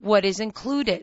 what is included.